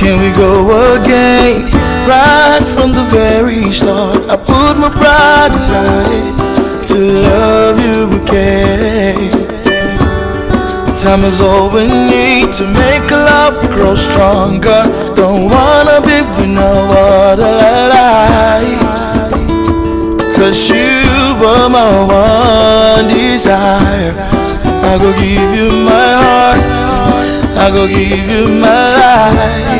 Can we go again? Right from the very start, I put my pride aside to love you again. Time is all we need to make love grow stronger. Don't wanna be with no other life. Cause you were my one desire. I go give you my heart, I go give you my life.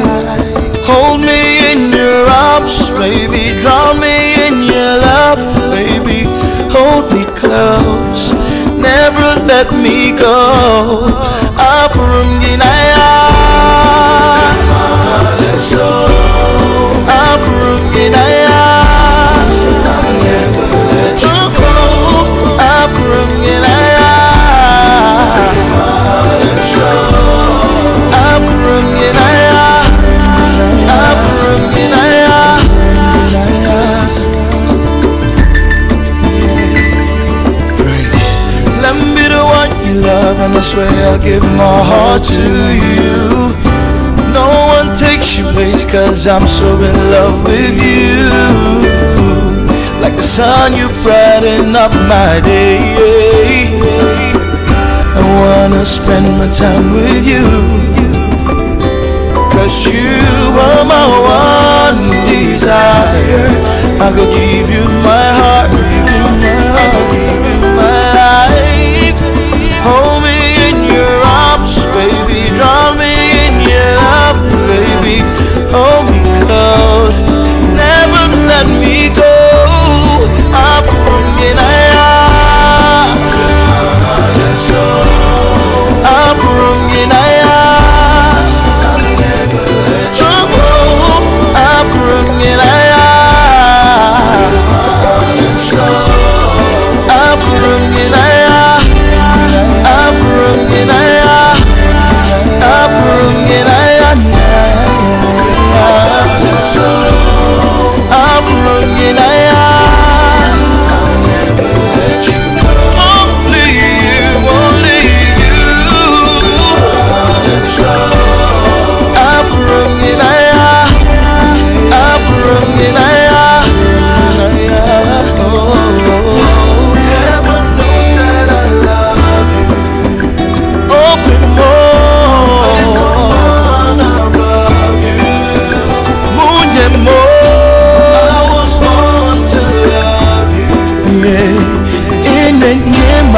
Hold me in your arms, baby. Drown me in your love, baby. Hold me close. Never let me go. Apurung ginaya. Apurung I swear I'll give my heart to you. No one takes your place, cause I'm so in love with you. Like the sun, you brighten up my day. I wanna spend my time with you. Cause you are my one desire. I go give you my heart.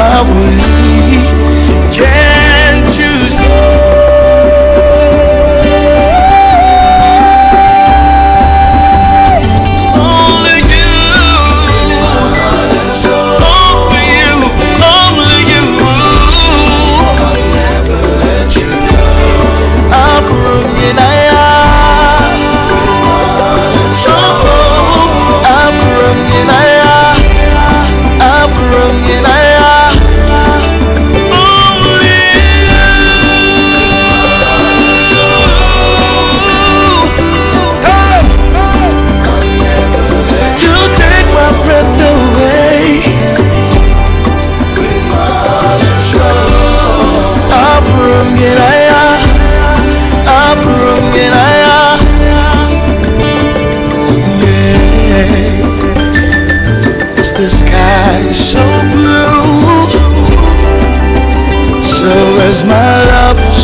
Name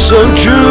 so true?